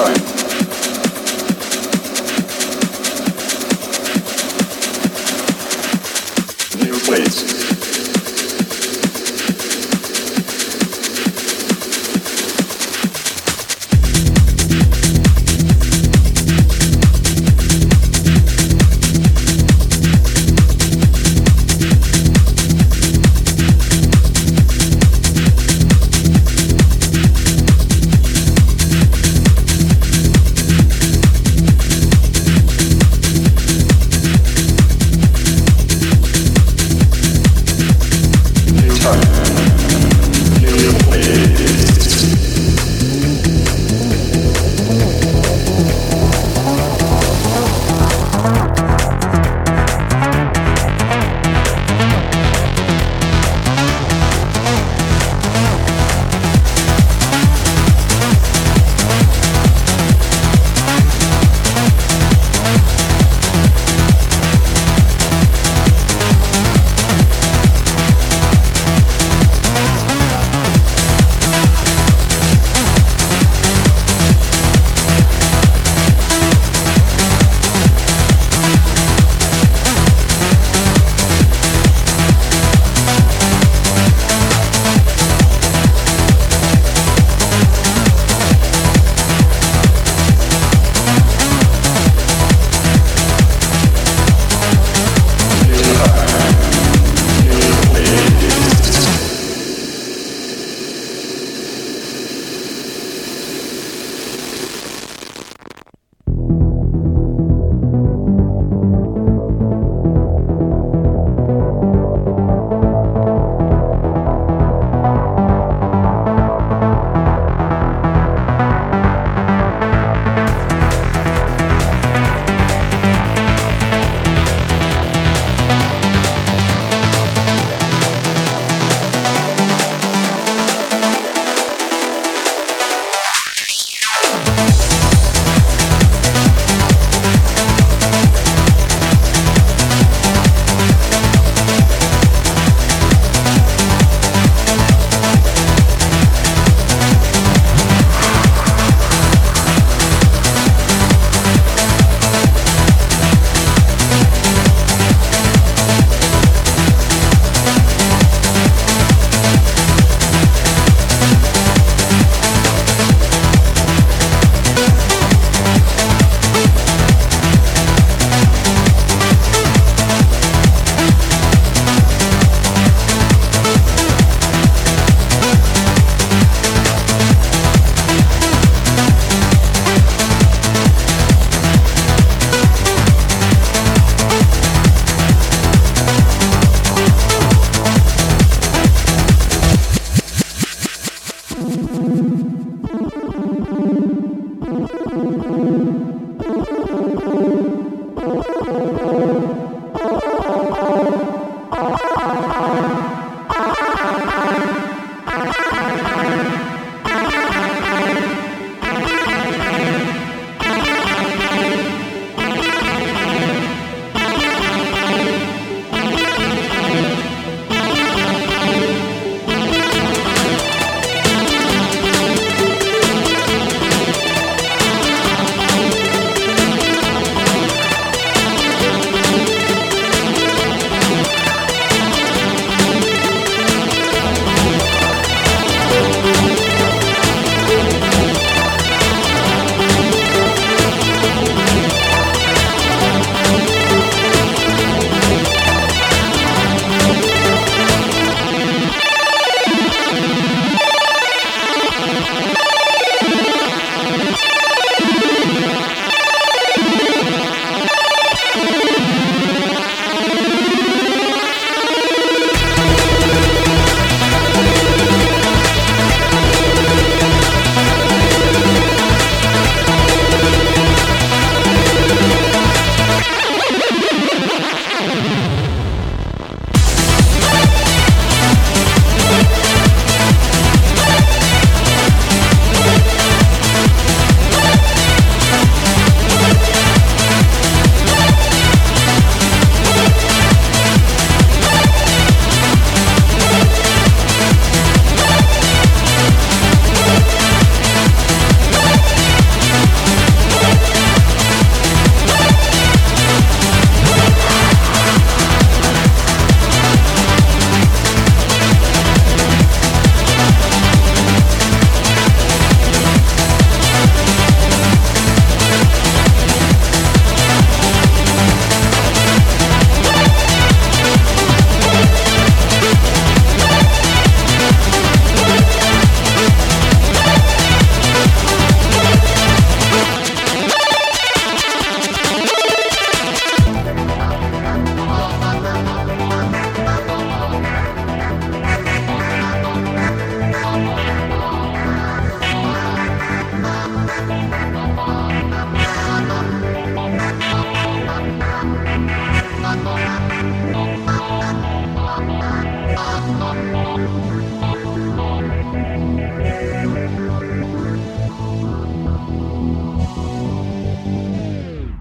time. New ways. バイバイバイバイ!